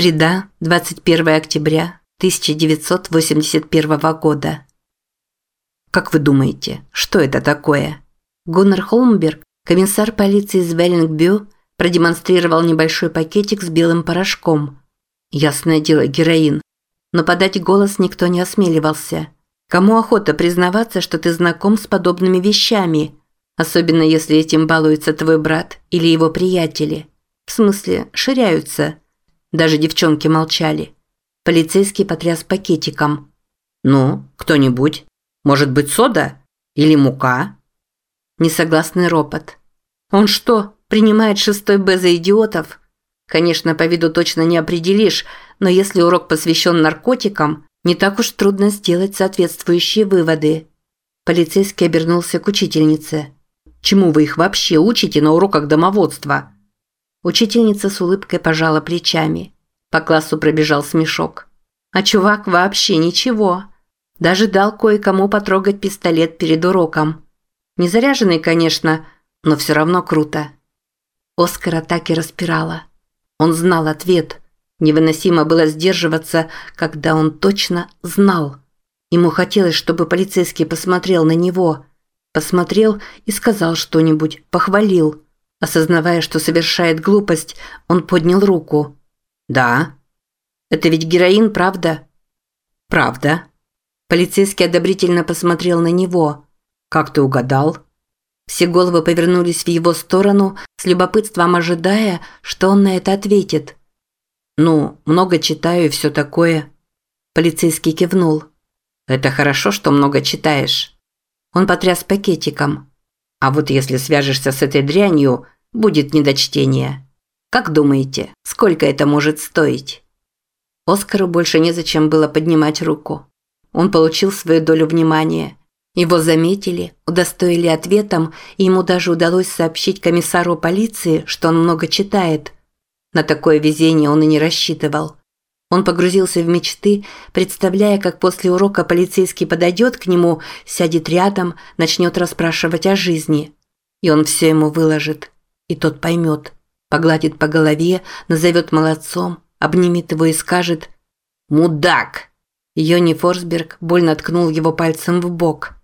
Среда, 21 октября 1981 года. Как вы думаете, что это такое? Гуннар Холмберг, комиссар полиции из Веллингбю, продемонстрировал небольшой пакетик с белым порошком. Ясное дело, героин. Но подать голос никто не осмеливался. Кому охота признаваться, что ты знаком с подобными вещами, особенно если этим балуется твой брат или его приятели? В смысле, ширяются – даже девчонки молчали. Полицейский потряс пакетиком. «Ну, кто-нибудь? Может быть, сода? Или мука?» Несогласный ропот. «Он что, принимает шестой Б за идиотов?» Конечно, по виду точно не определишь, но если урок посвящен наркотикам, не так уж трудно сделать соответствующие выводы. Полицейский обернулся к учительнице. «Чему вы их вообще учите на уроках домоводства?» Учительница с улыбкой пожала плечами. По классу пробежал смешок. А чувак вообще ничего. Даже дал кое-кому потрогать пистолет перед уроком. Не заряженный, конечно, но все равно круто. Оскара так и распирала. Он знал ответ. Невыносимо было сдерживаться, когда он точно знал. Ему хотелось, чтобы полицейский посмотрел на него. Посмотрел и сказал что-нибудь, похвалил. Осознавая, что совершает глупость, он поднял руку. «Да». «Это ведь героин, правда?» «Правда». Полицейский одобрительно посмотрел на него. «Как ты угадал?» Все головы повернулись в его сторону, с любопытством ожидая, что он на это ответит. «Ну, много читаю и все такое». Полицейский кивнул. «Это хорошо, что много читаешь». Он потряс пакетиком. А вот если свяжешься с этой дрянью, будет недочтение. Как думаете, сколько это может стоить? Оскару больше незачем было поднимать руку. Он получил свою долю внимания. Его заметили, удостоили ответом, и ему даже удалось сообщить комиссару полиции, что он много читает. На такое везение он и не рассчитывал. Он погрузился в мечты, представляя, как после урока полицейский подойдет к нему, сядет рядом, начнет расспрашивать о жизни. И он все ему выложит. И тот поймет. Погладит по голове, назовет молодцом, обнимет его и скажет «Мудак!». Йони Форсберг больно ткнул его пальцем в бок.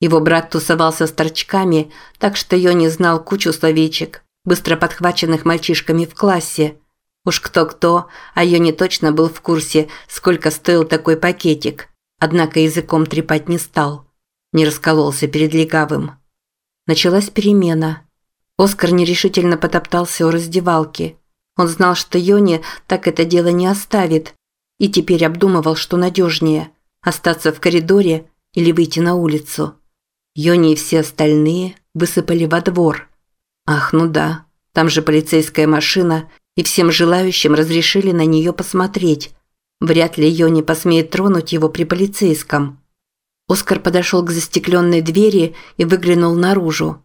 Его брат тусовался с торчками, так что Йони знал кучу словечек, быстро подхваченных мальчишками в классе – Уж кто-кто, а Йони точно был в курсе, сколько стоил такой пакетик. Однако языком трепать не стал. Не раскололся перед легавым. Началась перемена. Оскар нерешительно потоптался у раздевалки. Он знал, что Йони так это дело не оставит. И теперь обдумывал, что надежнее – остаться в коридоре или выйти на улицу. Йони и все остальные высыпали во двор. Ах, ну да, там же полицейская машина – и всем желающим разрешили на нее посмотреть. Вряд ли Йони посмеет тронуть его при полицейском. Оскар подошел к застекленной двери и выглянул наружу.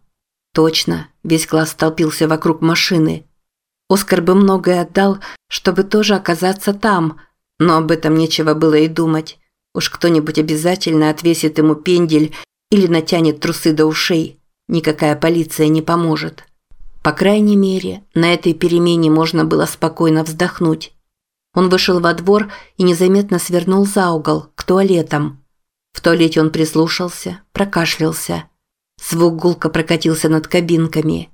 Точно, весь класс столпился вокруг машины. Оскар бы многое отдал, чтобы тоже оказаться там, но об этом нечего было и думать. Уж кто-нибудь обязательно отвесит ему пендель или натянет трусы до ушей. Никакая полиция не поможет. По крайней мере, на этой перемене можно было спокойно вздохнуть. Он вышел во двор и незаметно свернул за угол, к туалетам. В туалете он прислушался, прокашлялся. Звук гулко прокатился над кабинками.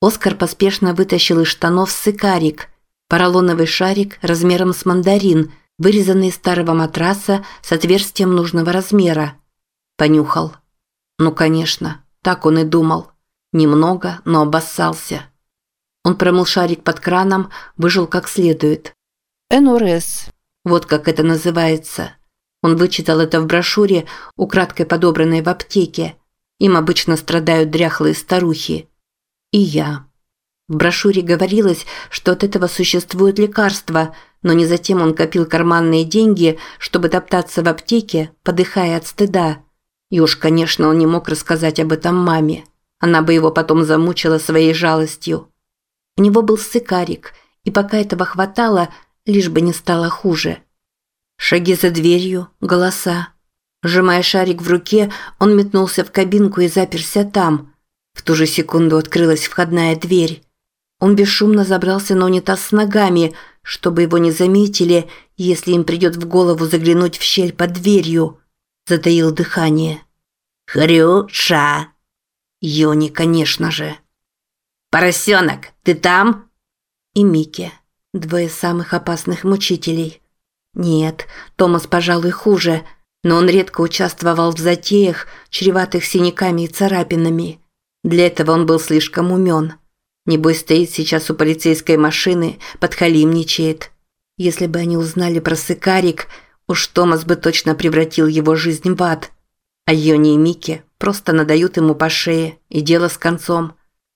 Оскар поспешно вытащил из штанов сыкарик, поролоновый шарик размером с мандарин, вырезанный из старого матраса с отверстием нужного размера. Понюхал. Ну, конечно, так он и думал. Немного, но обоссался. Он промыл шарик под краном, выжил как следует. НРС. Вот как это называется. Он вычитал это в брошюре, украдкой подобранной в аптеке. Им обычно страдают дряхлые старухи. И я. В брошюре говорилось, что от этого существует лекарство, но не затем он копил карманные деньги, чтобы топтаться в аптеке, подыхая от стыда. И уж, конечно, он не мог рассказать об этом маме. Она бы его потом замучила своей жалостью. У него был сыкарик, и пока этого хватало, лишь бы не стало хуже. Шаги за дверью, голоса. Сжимая шарик в руке, он метнулся в кабинку и заперся там. В ту же секунду открылась входная дверь. Он бесшумно забрался на унитаз с ногами, чтобы его не заметили, если им придет в голову заглянуть в щель под дверью. Затаил дыхание. «Хрюша!» Йони, конечно же. «Поросенок, ты там?» И Микки. Двое самых опасных мучителей. Нет, Томас, пожалуй, хуже, но он редко участвовал в затеях, чреватых синяками и царапинами. Для этого он был слишком умен. Небось, стоит сейчас у полицейской машины, подхалимничает. Если бы они узнали про сыкарик, уж Томас бы точно превратил его жизнь в ад. А Йони и Микки просто надают ему по шее, и дело с концом.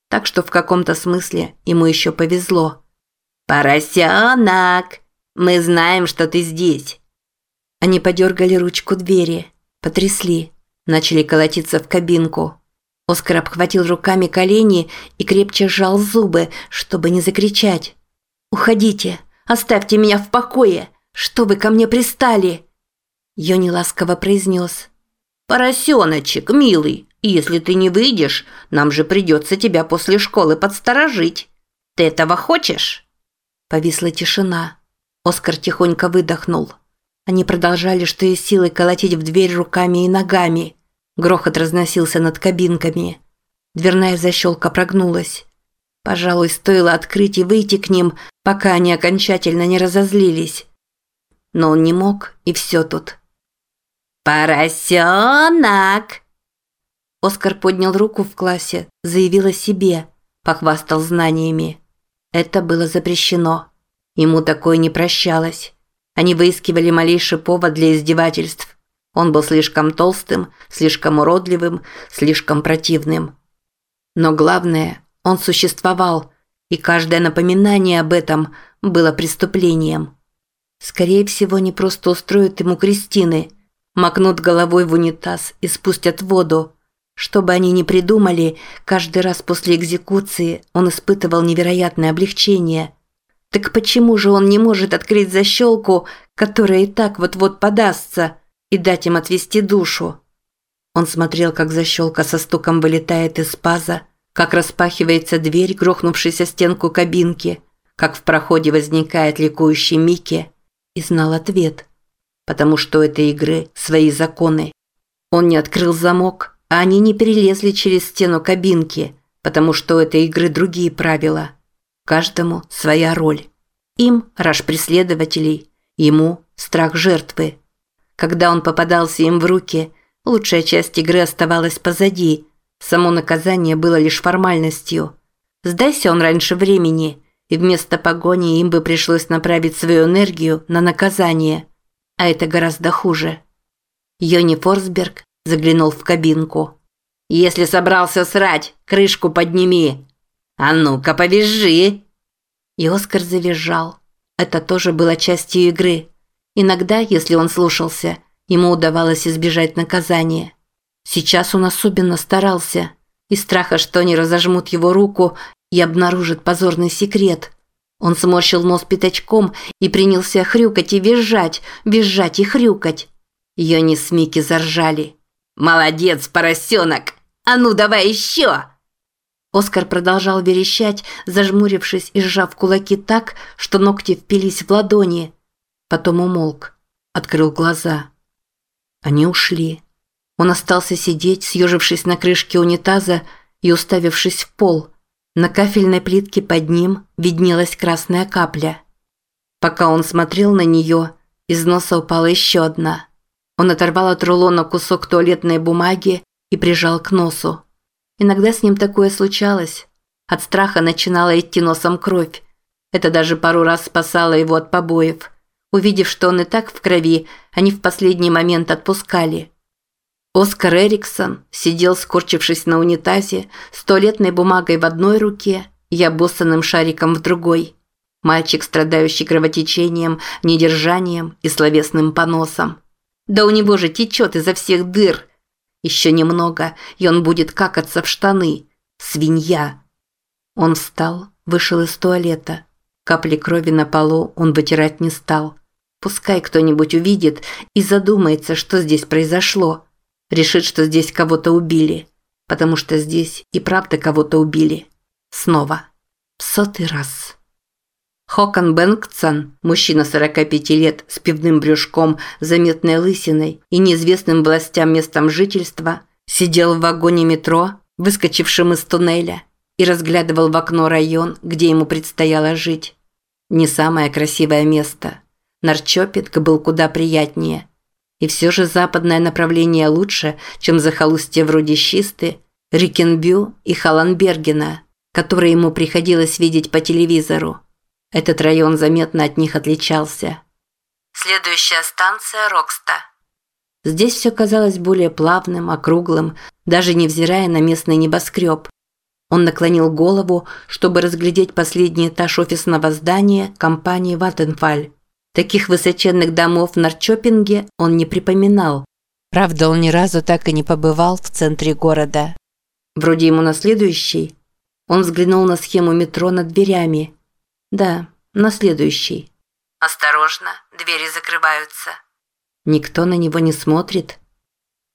Так что в каком-то смысле ему еще повезло. «Поросенок, мы знаем, что ты здесь». Они подергали ручку двери, потрясли, начали колотиться в кабинку. Оскар обхватил руками колени и крепче сжал зубы, чтобы не закричать. «Уходите! Оставьте меня в покое! Что вы ко мне пристали?» Йони ласково произнес. «Поросеночек, милый, если ты не выйдешь, нам же придется тебя после школы подсторожить. Ты этого хочешь?» Повисла тишина. Оскар тихонько выдохнул. Они продолжали, что из силы колотить в дверь руками и ногами. Грохот разносился над кабинками. Дверная защелка прогнулась. Пожалуй, стоило открыть и выйти к ним, пока они окончательно не разозлились. Но он не мог, и все тут. «Поросенок!» Оскар поднял руку в классе, заявил о себе, похвастал знаниями. Это было запрещено. Ему такое не прощалось. Они выискивали малейший повод для издевательств. Он был слишком толстым, слишком уродливым, слишком противным. Но главное, он существовал, и каждое напоминание об этом было преступлением. Скорее всего, не просто устроят ему крестины, макнут головой в унитаз и спустят воду. Что бы они ни придумали, каждый раз после экзекуции он испытывал невероятное облегчение. Так почему же он не может открыть защелку, которая и так вот-вот подастся – и дать им отвести душу. Он смотрел, как защелка со стуком вылетает из паза, как распахивается дверь, грохнувшись о стенку кабинки, как в проходе возникает ликующий Микки, и знал ответ. Потому что у этой игры свои законы. Он не открыл замок, а они не перелезли через стену кабинки, потому что у этой игры другие правила. Каждому своя роль. Им – раж преследователей, ему – страх жертвы. Когда он попадался им в руки, лучшая часть игры оставалась позади. Само наказание было лишь формальностью. Сдайся он раньше времени, и вместо погони им бы пришлось направить свою энергию на наказание. А это гораздо хуже. Йони Форсберг заглянул в кабинку. «Если собрался срать, крышку подними! А ну-ка, повизжи!» И Оскар завизжал. Это тоже было частью игры. Иногда, если он слушался, ему удавалось избежать наказания. Сейчас он особенно старался. Из страха, что они разожмут его руку и обнаружат позорный секрет. Он сморщил нос пятачком и принялся хрюкать и визжать, визжать и хрюкать. Йони с Микки заржали. «Молодец, поросенок! А ну, давай еще!» Оскар продолжал верещать, зажмурившись и сжав кулаки так, что ногти впились в ладони. Потом умолк, открыл глаза. Они ушли. Он остался сидеть, съежившись на крышке унитаза и уставившись в пол. На кафельной плитке под ним виднелась красная капля. Пока он смотрел на нее, из носа упала еще одна. Он оторвал от рулона кусок туалетной бумаги и прижал к носу. Иногда с ним такое случалось. От страха начинала идти носом кровь. Это даже пару раз спасало его от побоев. Увидев, что он и так в крови, они в последний момент отпускали. Оскар Эриксон сидел, скорчившись на унитазе, с туалетной бумагой в одной руке и обоссанным шариком в другой. Мальчик, страдающий кровотечением, недержанием и словесным поносом. Да у него же течет изо всех дыр. Еще немного, и он будет какаться в штаны. Свинья. Он встал, вышел из туалета. Капли крови на полу он вытирать не стал. Пускай кто-нибудь увидит и задумается, что здесь произошло. Решит, что здесь кого-то убили. Потому что здесь и правда кого-то убили. Снова. В сотый раз. Хокон Бэнксон, мужчина 45 лет с пивным брюшком, заметной лысиной и неизвестным властям местом жительства, сидел в вагоне метро, выскочившем из туннеля, и разглядывал в окно район, где ему предстояло жить. Не самое красивое место. Норрчёпинг был куда приятнее. И все же западное направление лучше, чем захолустье вроде Шисты, Ринкебю и Халлонбергена, которые ему приходилось видеть по телевизору. Этот район заметно от них отличался. Следующая станция Рокста. Здесь все казалось более плавным, округлым, даже невзирая на местный небоскреб. Он наклонил голову, чтобы разглядеть последний этаж офисного здания компании «Ваттенфаль». Таких высоченных домов в Нарчопинге он не припоминал. Правда, он ни разу так и не побывал в центре города. Вроде ему на следующий. Он взглянул на схему метро над дверями. Да, на следующий. Осторожно, двери закрываются. Никто на него не смотрит?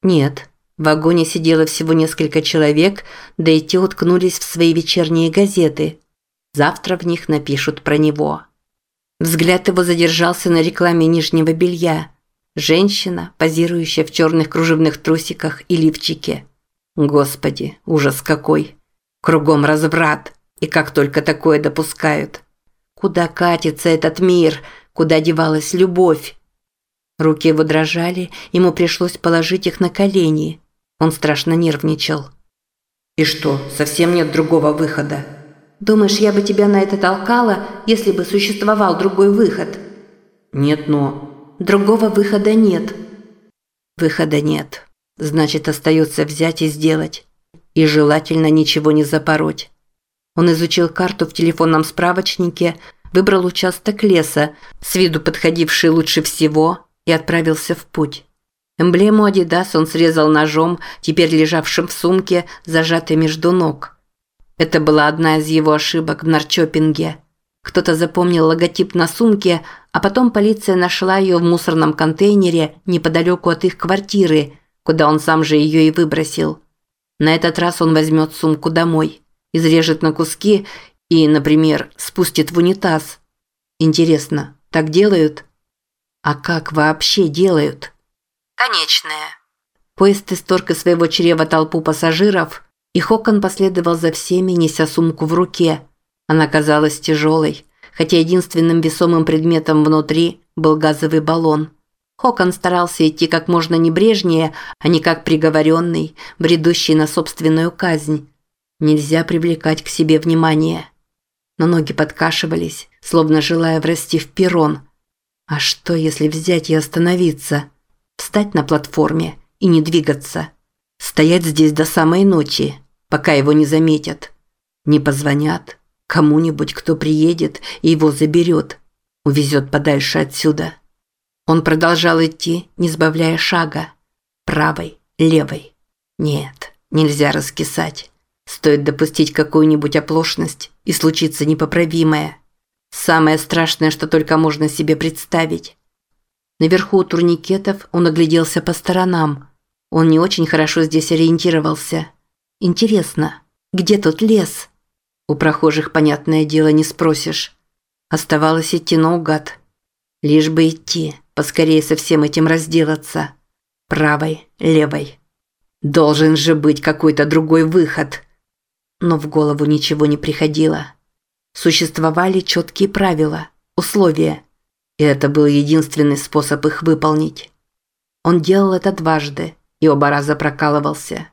Нет. В вагоне сидело всего несколько человек, да и те уткнулись в свои вечерние газеты. Завтра в них напишут про него. Взгляд его задержался на рекламе нижнего белья. Женщина, позирующая в черных кружевных трусиках и лифчике. Господи, ужас какой. Кругом разврат. И как только такое допускают. Куда катится этот мир? Куда девалась любовь? Руки его дрожали, ему пришлось положить их на колени. Он страшно нервничал. «И что, совсем нет другого выхода?» «Думаешь, я бы тебя на это толкала, если бы существовал другой выход?» «Нет, но...» «Другого выхода нет». «Выхода нет. Значит, остается взять и сделать. И желательно ничего не запороть. Он изучил карту в телефонном справочнике, выбрал участок леса, с виду подходивший лучше всего, и отправился в путь. Эмблему Adidas он срезал ножом, теперь лежавшим в сумке, зажатой между ног. Это была одна из его ошибок в Нарчопинге. Кто-то запомнил логотип на сумке, а потом полиция нашла ее в мусорном контейнере неподалеку от их квартиры, куда он сам же ее и выбросил. На этот раз он возьмет сумку домой изрежет на куски и, например, спустит в унитаз. Интересно, так делают? А как вообще делают? Конечная. Поезд исторг из своего чрева толпу пассажиров, и Хокон последовал за всеми, неся сумку в руке. Она казалась тяжелой, хотя единственным весомым предметом внутри был газовый баллон. Хокон старался идти как можно небрежнее, а не как приговоренный, бредущий на собственную казнь. Нельзя привлекать к себе внимание. Но ноги подкашивались, словно желая врасти в перрон. А что, если взять и остановиться? Встать на платформе и не двигаться? Стоять здесь до самой ночи, пока его не заметят. Не позвонят. Кому-нибудь, кто приедет и его заберет. Увезет подальше отсюда. Он продолжал идти, не сбавляя шага. Правой, левой. Нет, нельзя раскисать. Стоит допустить какую-нибудь оплошность, и случится непоправимое. Самое страшное, что только можно себе представить. Наверху у турникетов он огляделся по сторонам. Он не очень хорошо здесь ориентировался. Интересно, где тут лес? У прохожих, понятное дело, не спросишь. Оставалось идти наугад. Лишь бы идти, поскорее со всем этим разделаться. Правой, левой. Должен же быть какой-то другой выход но в голову ничего не приходило. Существовали четкие правила, условия, и это был единственный способ их выполнить. Он делал это дважды и оба раза прокалывался.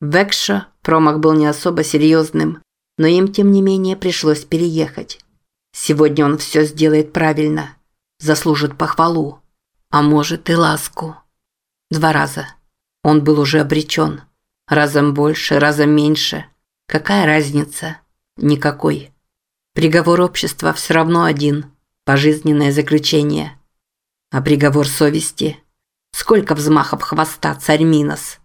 В Экшо промах был не особо серьезным, но им, тем не менее, пришлось переехать. Сегодня он все сделает правильно, заслужит похвалу, а может и ласку. Два раза. Он был уже обречен. Разом больше, разом меньше – Какая разница? Никакой. Приговор общества все равно один – пожизненное заключение. А приговор совести? Сколько взмахов хвоста, царь Минос?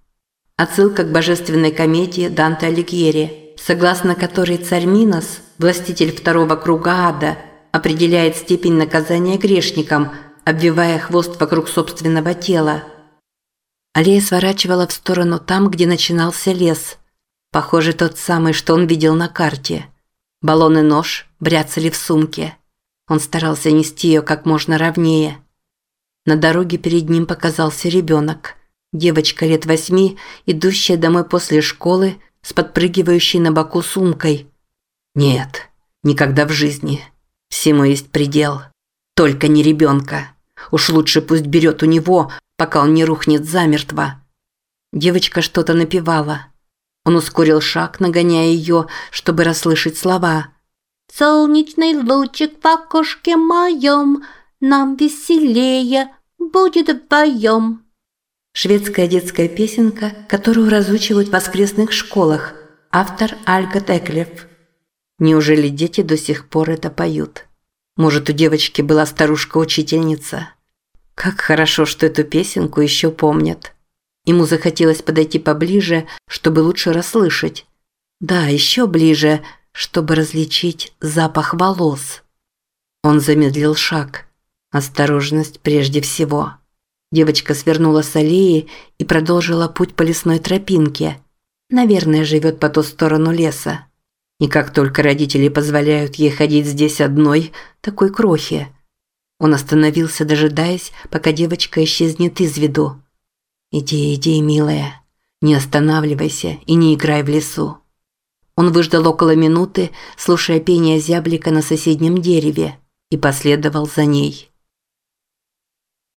Отсылка к божественной комедии Данте Алигьери, согласно которой царь Минос, властитель второго круга ада, определяет степень наказания грешникам, обвивая хвост вокруг собственного тела. Аллея сворачивала в сторону там, где начинался лес – Похоже, тот самый, что он видел на карте. Баллон и нож бряцали в сумке. Он старался нести ее как можно ровнее. На дороге перед ним показался ребенок. Девочка лет восьми, идущая домой после школы, с подпрыгивающей на боку сумкой. Нет, никогда в жизни. Всему есть предел. Только не ребенка. Уж лучше пусть берет у него, пока он не рухнет замертво. Девочка что-то напевала. Он ускорил шаг, нагоняя ее, чтобы расслышать слова. «Солнечный лучик в окошке моем, нам веселее будет вдвоем». Шведская детская песенка, которую разучивают в воскресных школах. Автор Альга Теклев. Неужели дети до сих пор это поют? Может, у девочки была старушка-учительница? Как хорошо, что эту песенку еще помнят. Ему захотелось подойти поближе, чтобы лучше расслышать. Да, еще ближе, чтобы различить запах волос. Он замедлил шаг. Осторожность прежде всего. Девочка свернула с аллеи и продолжила путь по лесной тропинке. Наверное, живет по ту сторону леса. И как только родители позволяют ей ходить здесь одной, такой крохи. Он остановился, дожидаясь, пока девочка исчезнет из виду. «Иди, иди, милая, не останавливайся и не играй в лесу». Он выждал около минуты, слушая пение зяблика на соседнем дереве, и последовал за ней.